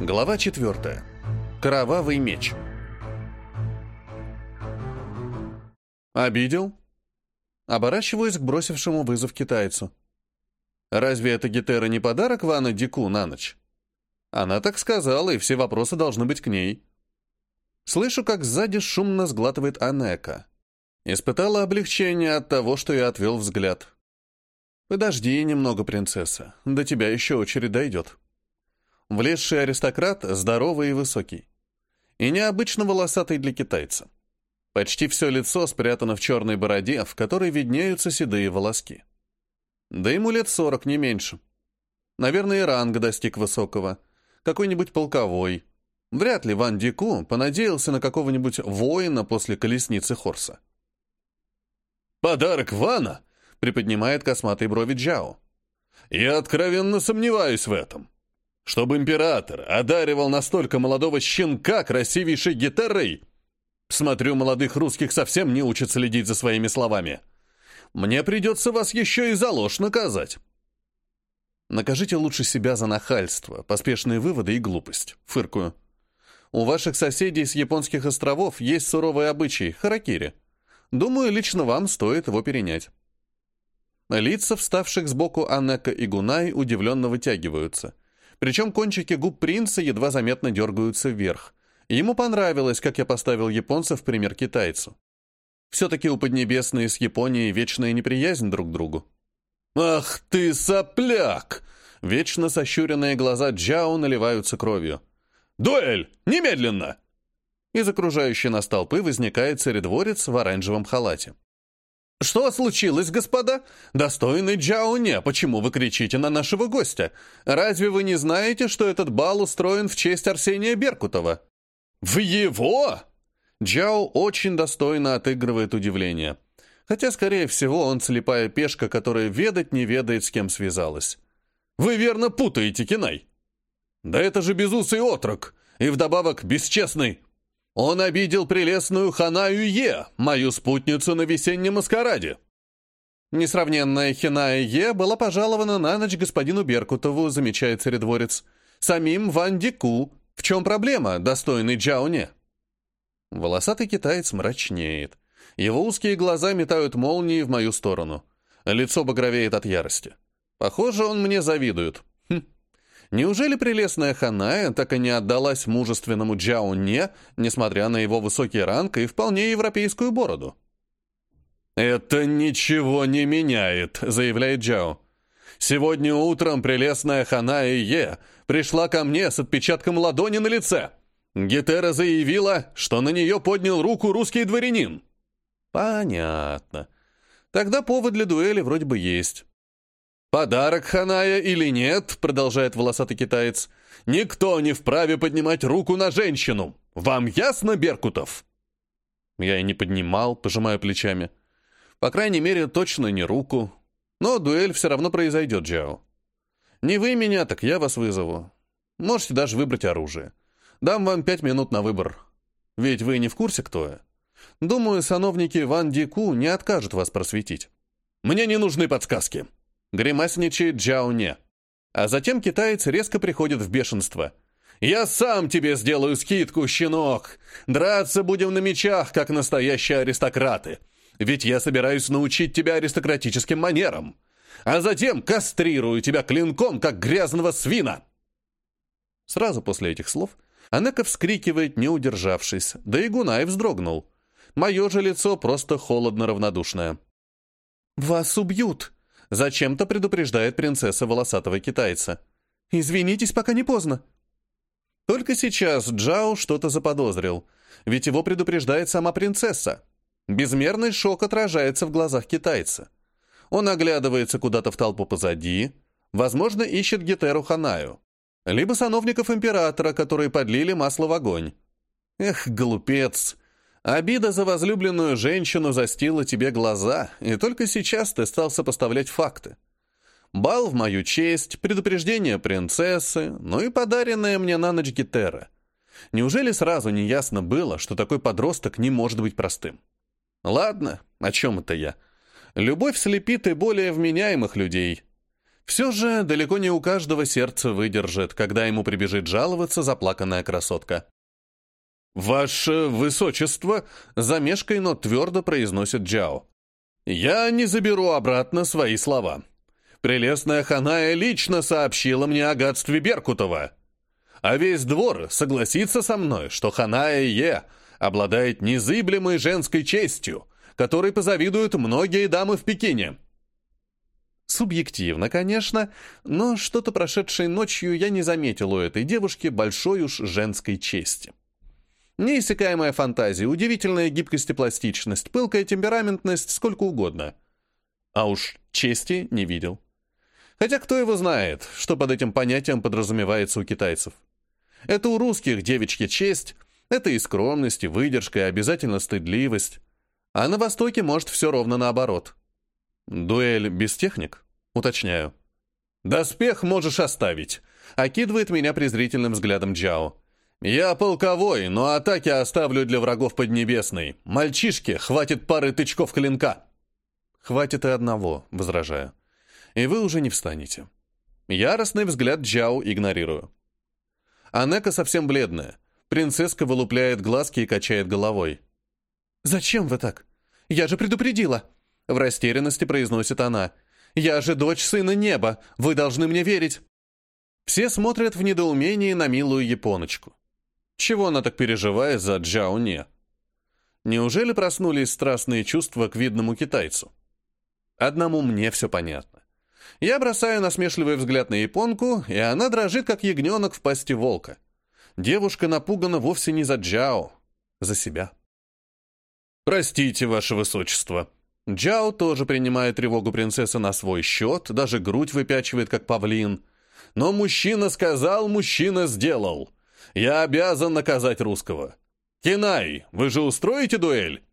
Глава 4. Кровавый меч. Обидел? Оборачиваюсь к бросившему вызов китайцу. Разве эта гитера не подарок Вана Дику на ночь? Она так сказала, и все вопросы должны быть к ней. Слышу, как сзади шумно сглатывает Анека. Испытала облегчение от того, что я отвел взгляд. «Подожди немного, принцесса, до тебя еще очередь дойдет». Влезший аристократ здоровый и высокий. И необычно волосатый для китайца. Почти все лицо спрятано в черной бороде, в которой виднеются седые волоски. Да ему лет сорок, не меньше. Наверное, ранг достиг высокого. Какой-нибудь полковой. Вряд ли Ван Дику понадеялся на какого-нибудь воина после колесницы Хорса. «Подарок Вана?» — приподнимает косматые брови Джао. «Я откровенно сомневаюсь в этом чтобы император одаривал настолько молодого щенка красивейшей гитарой. Смотрю, молодых русских совсем не учат следить за своими словами. Мне придется вас еще и за ложь наказать. Накажите лучше себя за нахальство, поспешные выводы и глупость. Фыркую. У ваших соседей с японских островов есть суровый обычай – харакири. Думаю, лично вам стоит его перенять. Лица, вставших сбоку Анека и Гунай, удивленно вытягиваются – причем кончики губ принца едва заметно дергаются вверх. Ему понравилось, как я поставил японца в пример китайцу. Все-таки у Поднебесной с Японией вечная неприязнь друг к другу. «Ах ты, сопляк!» Вечно сощуренные глаза Джао наливаются кровью. «Дуэль! Немедленно!» Из окружающей нас толпы возникает царедворец в оранжевом халате. «Что случилось, господа? Достойный Джаоне, почему вы кричите на нашего гостя? Разве вы не знаете, что этот бал устроен в честь Арсения Беркутова?» «В его?» Джао очень достойно отыгрывает удивление. Хотя, скорее всего, он слепая пешка, которая ведать не ведает, с кем связалась. «Вы верно путаете, Кинай!» «Да это же безусый отрок, и вдобавок бесчестный!» Он обидел прелестную Ханаю Е, мою спутницу на весеннем маскараде. Несравненная Хиная Е была пожалована на ночь господину Беркутову, замечает царедворец. Самим Ван Дику. В чем проблема, достойный Джауне? Волосатый китаец мрачнеет. Его узкие глаза метают молнии в мою сторону. Лицо багровеет от ярости. Похоже, он мне завидует. Неужели прелестная Ханая так и не отдалась мужественному Джао Не, несмотря на его высокий ранг и вполне европейскую бороду? «Это ничего не меняет», — заявляет Джао. «Сегодня утром прелестная Ханая Е пришла ко мне с отпечатком ладони на лице. Гетера заявила, что на нее поднял руку русский дворянин». «Понятно. Тогда повод для дуэли вроде бы есть». «Подарок Ханая или нет?» — продолжает волосатый китаец. «Никто не вправе поднимать руку на женщину. Вам ясно, Беркутов?» Я и не поднимал, пожимая плечами. По крайней мере, точно не руку. Но дуэль все равно произойдет, Джао. Не вы меня, так я вас вызову. Можете даже выбрать оружие. Дам вам пять минут на выбор. Ведь вы не в курсе, кто я. Думаю, сановники Ван Дику не откажут вас просветить. Мне не нужны подсказки. Гримасничает Джауне. А затем китаец резко приходит в бешенство. «Я сам тебе сделаю скидку, щенок! Драться будем на мечах, как настоящие аристократы! Ведь я собираюсь научить тебя аристократическим манерам! А затем кастрирую тебя клинком, как грязного свина!» Сразу после этих слов Анека вскрикивает, не удержавшись, да и Гунай вздрогнул. Мое же лицо просто холодно-равнодушное. «Вас убьют!» Зачем-то предупреждает принцесса волосатого китайца. «Извинитесь, пока не поздно». Только сейчас Джао что-то заподозрил, ведь его предупреждает сама принцесса. Безмерный шок отражается в глазах китайца. Он оглядывается куда-то в толпу позади, возможно, ищет Гетеру Ханаю, либо сановников императора, которые подлили масло в огонь. Эх, глупец! Обида за возлюбленную женщину застила тебе глаза, и только сейчас ты стал сопоставлять факты. Бал в мою честь, предупреждение принцессы, ну и подаренная мне на ночь гитера. Неужели сразу не ясно было, что такой подросток не может быть простым? Ладно, о чем это я? Любовь слепит и более вменяемых людей. Все же далеко не у каждого сердце выдержит, когда ему прибежит жаловаться заплаканная красотка. «Ваше высочество!» — замешкой, но твердо произносит Джао. «Я не заберу обратно свои слова. Прелестная Ханая лично сообщила мне о гадстве Беркутова. А весь двор согласится со мной, что Ханая Е обладает незыблемой женской честью, которой позавидуют многие дамы в Пекине. Субъективно, конечно, но что-то прошедшей ночью я не заметил у этой девушки большой уж женской чести. Неиссякаемая фантазия, удивительная гибкость и пластичность, пылкая темпераментность, сколько угодно. А уж чести не видел. Хотя кто его знает, что под этим понятием подразумевается у китайцев. Это у русских девичья честь, это и скромность, и выдержка, и обязательно стыдливость. А на Востоке может все ровно наоборот. Дуэль без техник? Уточняю. «Доспех можешь оставить», — окидывает меня презрительным взглядом Джао. «Я полковой, но атаки оставлю для врагов Поднебесной. Мальчишке хватит пары тычков клинка». «Хватит и одного», — возражаю. «И вы уже не встанете». Яростный взгляд Джао игнорирую. Анека совсем бледная. Принцесска вылупляет глазки и качает головой. «Зачем вы так? Я же предупредила!» В растерянности произносит она. «Я же дочь сына неба. Вы должны мне верить!» Все смотрят в недоумении на милую японочку. Чего она так переживает за Джао Не? Неужели проснулись страстные чувства к видному китайцу? Одному мне все понятно. Я бросаю насмешливый взгляд на японку, и она дрожит, как ягненок в пасти волка. Девушка напугана вовсе не за Джао, за себя. «Простите, ваше высочество». Джао тоже принимает тревогу принцессы на свой счет, даже грудь выпячивает, как павлин. «Но мужчина сказал, мужчина сделал. Я обязан наказать русского. Кинай, вы же устроите дуэль?»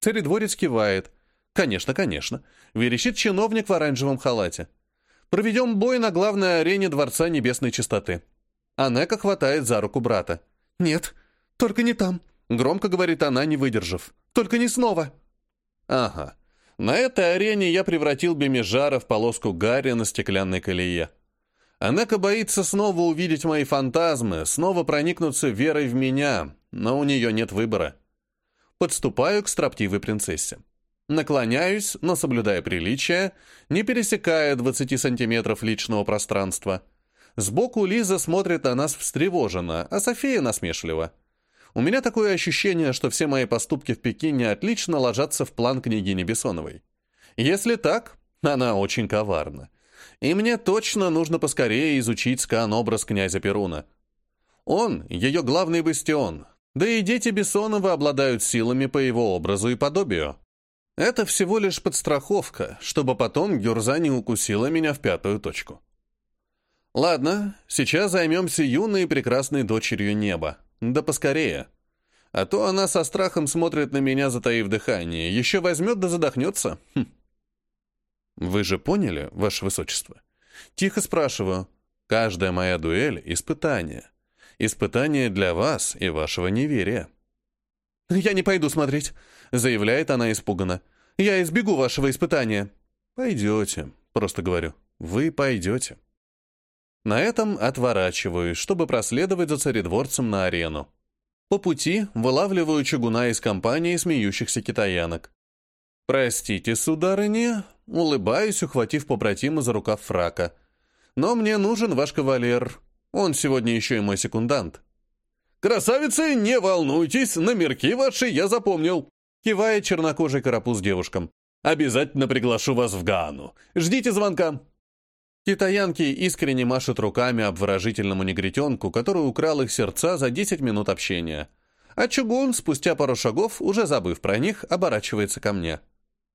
Царедворец кивает. «Конечно, конечно», — верещит чиновник в оранжевом халате. «Проведем бой на главной арене Дворца Небесной Чистоты». Анека хватает за руку брата. «Нет, только не там», — громко говорит она, не выдержав. «Только не снова». «Ага. На этой арене я превратил Бемижара в полоску Гарри на стеклянной колее. Анека боится снова увидеть мои фантазмы, снова проникнуться верой в меня, но у нее нет выбора. Подступаю к строптивой принцессе. Наклоняюсь, но соблюдая приличие, не пересекая 20 сантиметров личного пространства — Сбоку Лиза смотрит на нас встревоженно, а София насмешливо. У меня такое ощущение, что все мои поступки в Пекине отлично ложатся в план княгини Бессоновой. Если так, она очень коварна. И мне точно нужно поскорее изучить скан-образ князя Перуна. Он — ее главный бастион, да и дети Бессонова обладают силами по его образу и подобию. Это всего лишь подстраховка, чтобы потом Гюрза не укусила меня в пятую точку. Ладно, сейчас займемся юной и прекрасной дочерью неба. Да поскорее. А то она со страхом смотрит на меня, затаив дыхание. Еще возьмет да задохнется. Хм. Вы же поняли, ваше высочество? Тихо спрашиваю. Каждая моя дуэль — испытание. Испытание для вас и вашего неверия. «Я не пойду смотреть», — заявляет она испуганно. «Я избегу вашего испытания». «Пойдете», — просто говорю. «Вы пойдете». На этом отворачиваюсь, чтобы проследовать за царедворцем на арену. По пути вылавливаю чугуна из компании смеющихся китаянок. «Простите, сударыня», — улыбаюсь, ухватив побратима за рукав фрака. «Но мне нужен ваш кавалер. Он сегодня еще и мой секундант». «Красавицы, не волнуйтесь, номерки ваши я запомнил», — кивает чернокожий карапуз девушкам. «Обязательно приглашу вас в Гану. Ждите звонка». Китаянки искренне машут руками обворожительному негритенку, который украл их сердца за 10 минут общения. А Чугун, спустя пару шагов, уже забыв про них, оборачивается ко мне.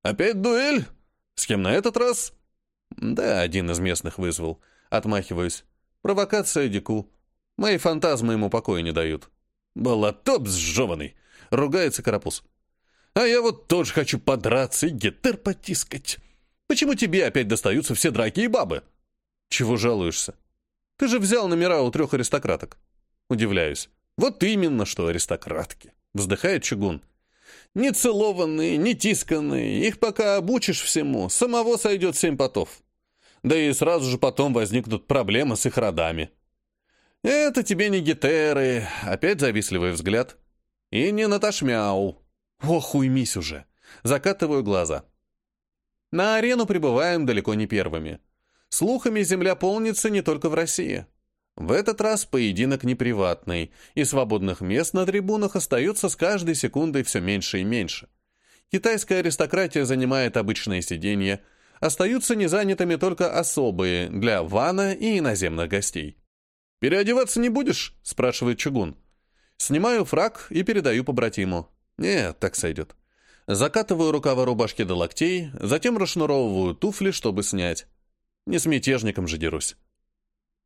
«Опять дуэль? С кем на этот раз?» «Да, один из местных вызвал». Отмахиваюсь. «Провокация Дику. Мои фантазмы ему покоя не дают». «Болотоп сжеванный!» — ругается Карапуз. «А я вот тоже хочу подраться и гитар потискать. Почему тебе опять достаются все драки и бабы?» Чего жалуешься? Ты же взял номера у трех аристократок. Удивляюсь. Вот именно, что аристократки. Вздыхает чугун. Не целованные, не тисканные. Их пока обучишь всему, самого сойдет семь потов. Да и сразу же потом возникнут проблемы с их родами. Это тебе не гетеры, опять завистливый взгляд. И не Наташмяу. Ох, уймись уже. Закатываю глаза. На арену прибываем далеко не первыми. Слухами земля полнится не только в России. В этот раз поединок не приватный, и свободных мест на трибунах остается с каждой секундой все меньше и меньше. Китайская аристократия занимает обычные сиденья, остаются незанятыми только особые для вана и иноземных гостей. «Переодеваться не будешь?» – спрашивает Чугун. Снимаю фраг и передаю побратиму. Нет, так сойдет. Закатываю рукава рубашки до локтей, затем расшнуровываю туфли, чтобы снять. Не с мятежником же дерусь.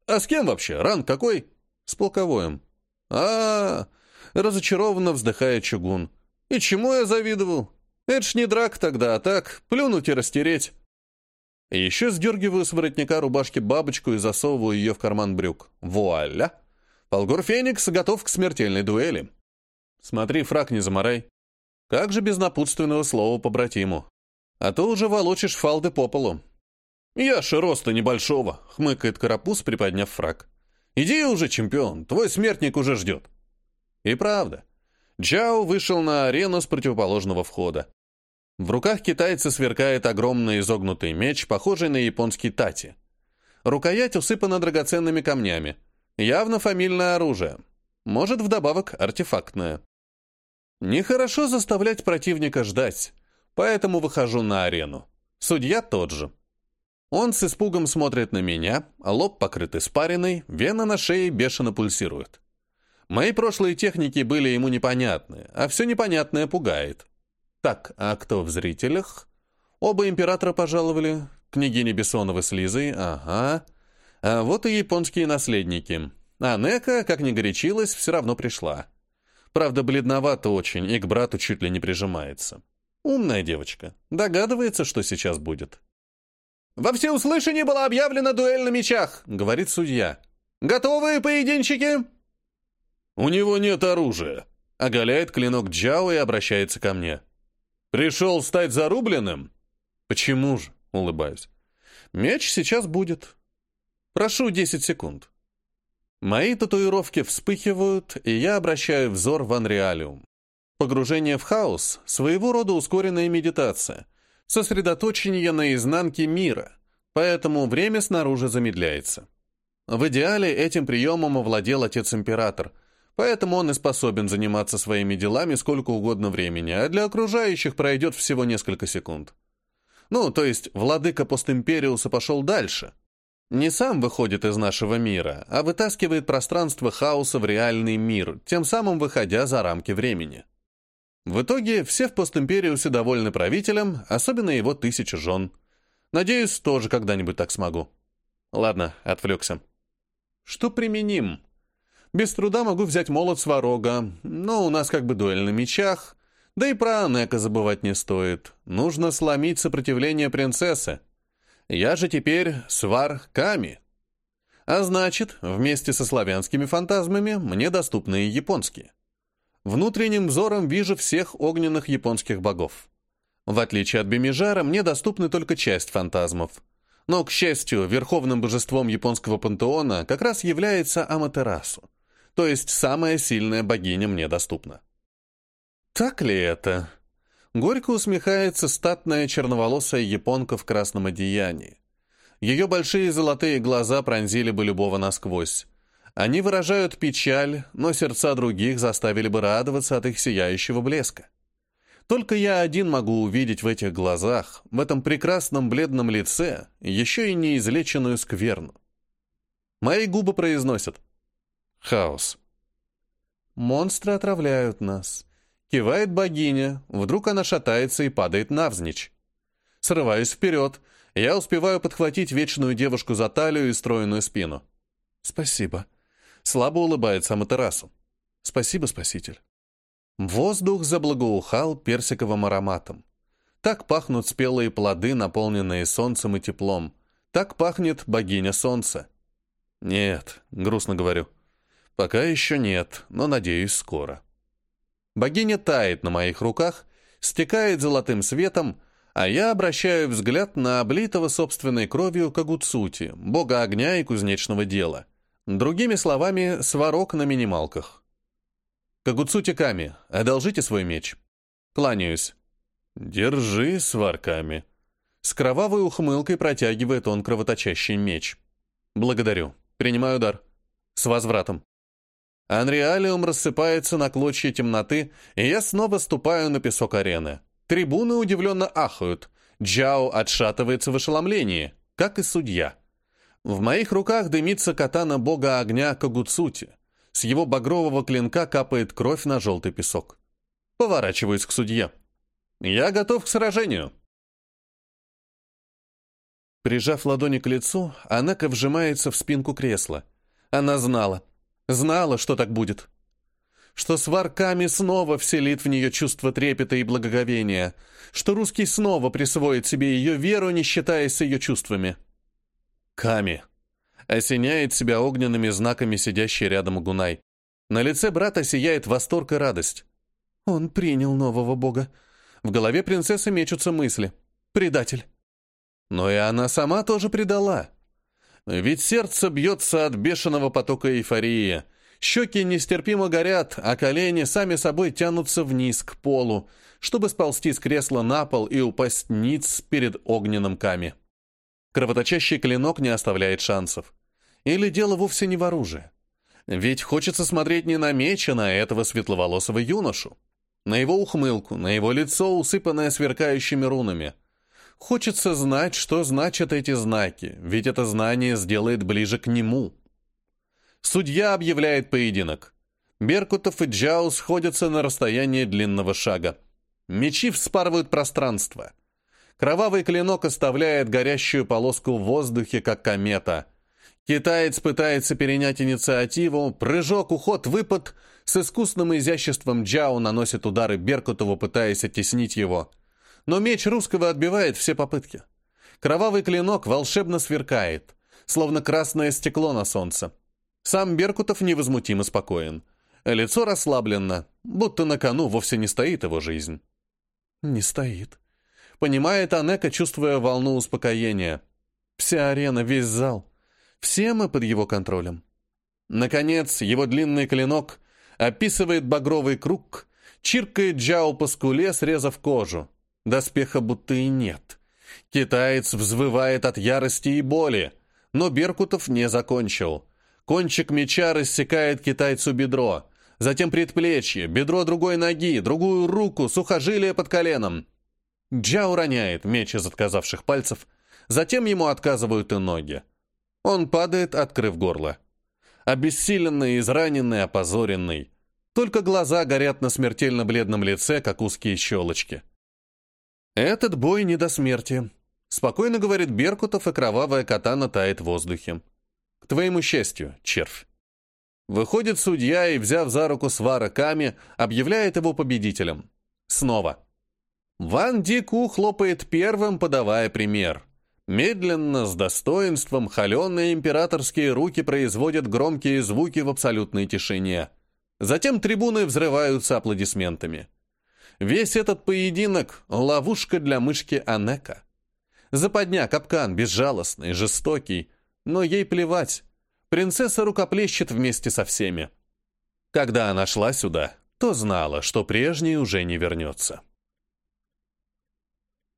«А с кем вообще? Ранг какой?» «С полковоем». А, -а, а разочарованно вздыхает чугун. «И чему я завидовал? Это ж не драк тогда, а так, плюнуть и растереть». Еще сдергиваю с воротника рубашки бабочку и засовываю ее в карман брюк. Вуаля! Полгор Феникс готов к смертельной дуэли. Смотри, фраг не заморай. Как же без напутственного слова побратиму? А то уже волочишь фалды по полу. «Я же роста небольшого», — хмыкает Карапуз, приподняв фраг. «Иди уже, чемпион, твой смертник уже ждет». И правда. Джао вышел на арену с противоположного входа. В руках китайца сверкает огромный изогнутый меч, похожий на японский тати. Рукоять усыпана драгоценными камнями. Явно фамильное оружие. Может, вдобавок, артефактное. Нехорошо заставлять противника ждать, поэтому выхожу на арену. Судья тот же. Он с испугом смотрит на меня, лоб покрыт испариной, вена на шее бешено пульсирует. Мои прошлые техники были ему непонятны, а все непонятное пугает. Так, а кто в зрителях? Оба императора пожаловали, княгиня Бессонова с Лизой, ага. А вот и японские наследники. А Нека, как ни горячилась, все равно пришла. Правда, бледновато очень и к брату чуть ли не прижимается. Умная девочка. Догадывается, что сейчас будет. «Во всеуслышание была объявлена дуэль на мечах», — говорит судья. «Готовые поединчики?» «У него нет оружия», — оголяет клинок Джао и обращается ко мне. «Пришел стать зарубленным?» «Почему же?» — улыбаюсь. «Меч сейчас будет. Прошу 10 секунд». Мои татуировки вспыхивают, и я обращаю взор в анреалиум. Погружение в хаос — своего рода ускоренная медитация — сосредоточение на изнанке мира, поэтому время снаружи замедляется. В идеале этим приемом овладел отец-император, поэтому он и способен заниматься своими делами сколько угодно времени, а для окружающих пройдет всего несколько секунд. Ну, то есть владыка постимпериуса пошел дальше. Не сам выходит из нашего мира, а вытаскивает пространство хаоса в реальный мир, тем самым выходя за рамки времени. В итоге все в постимпериусе довольны правителем, особенно его тысяча жен. Надеюсь, тоже когда-нибудь так смогу. Ладно, отвлекся. Что применим? Без труда могу взять молот сварога, но у нас как бы дуэль на мечах. Да и про Анека забывать не стоит. Нужно сломить сопротивление принцессы. Я же теперь свар Ками. А значит, вместе со славянскими фантазмами мне доступны и японские. Внутренним взором вижу всех огненных японских богов. В отличие от Бемижара, мне доступны только часть фантазмов. Но, к счастью, верховным божеством японского пантеона как раз является Аматерасу, то есть самая сильная богиня мне доступна. Так ли это? Горько усмехается статная черноволосая японка в красном одеянии. Ее большие золотые глаза пронзили бы любого насквозь. Они выражают печаль, но сердца других заставили бы радоваться от их сияющего блеска. Только я один могу увидеть в этих глазах, в этом прекрасном бледном лице, еще и неизлеченную скверну. Мои губы произносят «Хаос». Монстры отравляют нас. Кивает богиня, вдруг она шатается и падает навзничь. Срываюсь вперед, я успеваю подхватить вечную девушку за талию и стройную спину. «Спасибо», Слабо улыбается Аматерасу. «Спасибо, спаситель». Воздух заблагоухал персиковым ароматом. Так пахнут спелые плоды, наполненные солнцем и теплом. Так пахнет богиня солнца. Нет, грустно говорю. Пока еще нет, но надеюсь, скоро. Богиня тает на моих руках, стекает золотым светом, А я обращаю взгляд на облитого собственной кровью Кагуцути, бога огня и кузнечного дела. Другими словами, сварок на минималках. Кагуцути Ками, одолжите свой меч. Кланяюсь. Держи, сварками. С кровавой ухмылкой протягивает он кровоточащий меч. Благодарю. Принимаю удар. С возвратом. Анреалиум рассыпается на клочья темноты, и я снова ступаю на песок арены. Трибуны удивленно ахают. Джао отшатывается в ошеломлении, как и судья. В моих руках дымится катана бога огня Кагуцути. С его багрового клинка капает кровь на желтый песок. Поворачиваюсь к судье. Я готов к сражению. Прижав ладони к лицу, Анака вжимается в спинку кресла. Она знала. Знала, что так будет. Что с варками снова вселит в нее чувство трепета и благоговения. Что русский снова присвоит себе ее веру, не считаясь ее чувствами. Ками. Осеняет себя огненными знаками сидящий рядом Гунай. На лице брата сияет восторг и радость. Он принял нового бога. В голове принцессы мечутся мысли. Предатель. Но и она сама тоже предала. Ведь сердце бьется от бешеного потока эйфории. Щеки нестерпимо горят, а колени сами собой тянутся вниз к полу, чтобы сползти с кресла на пол и упасть ниц перед огненным ками. Кровоточащий клинок не оставляет шансов. Или дело вовсе не в оружии. Ведь хочется смотреть не на меч, а на этого светловолосого юношу. На его ухмылку, на его лицо, усыпанное сверкающими рунами. Хочется знать, что значат эти знаки, ведь это знание сделает ближе к нему. Судья объявляет поединок. Беркутов и Джао сходятся на расстоянии длинного шага. Мечи вспарывают пространство. Кровавый клинок оставляет горящую полоску в воздухе, как комета. Китаец пытается перенять инициативу, прыжок, уход, выпад. С искусным изяществом Джао наносит удары Беркутову, пытаясь оттеснить его – но меч русского отбивает все попытки. Кровавый клинок волшебно сверкает, словно красное стекло на солнце. Сам Беркутов невозмутимо спокоен. Лицо расслаблено, будто на кону вовсе не стоит его жизнь. Не стоит. Понимает Анека, чувствуя волну успокоения. Вся арена, весь зал. Все мы под его контролем. Наконец, его длинный клинок описывает багровый круг, чиркает Джао по скуле, срезав кожу. Доспеха будто и нет. Китаец взвывает от ярости и боли, но Беркутов не закончил. Кончик меча рассекает китайцу бедро, затем предплечье, бедро другой ноги, другую руку, сухожилие под коленом. Джао роняет меч из отказавших пальцев, затем ему отказывают и ноги. Он падает, открыв горло. Обессиленный, израненный, опозоренный. Только глаза горят на смертельно бледном лице, как узкие щелочки. «Этот бой не до смерти», — спокойно говорит Беркутов, и кровавая катана тает в воздухе. «К твоему счастью, червь». Выходит судья и, взяв за руку Свара Ками, объявляет его победителем. Снова. Ван Дику хлопает первым, подавая пример. Медленно, с достоинством, холеные императорские руки производят громкие звуки в абсолютной тишине. Затем трибуны взрываются аплодисментами. Весь этот поединок — ловушка для мышки Анека. Западня, капкан, безжалостный, жестокий, но ей плевать. Принцесса рукоплещет вместе со всеми. Когда она шла сюда, то знала, что прежний уже не вернется.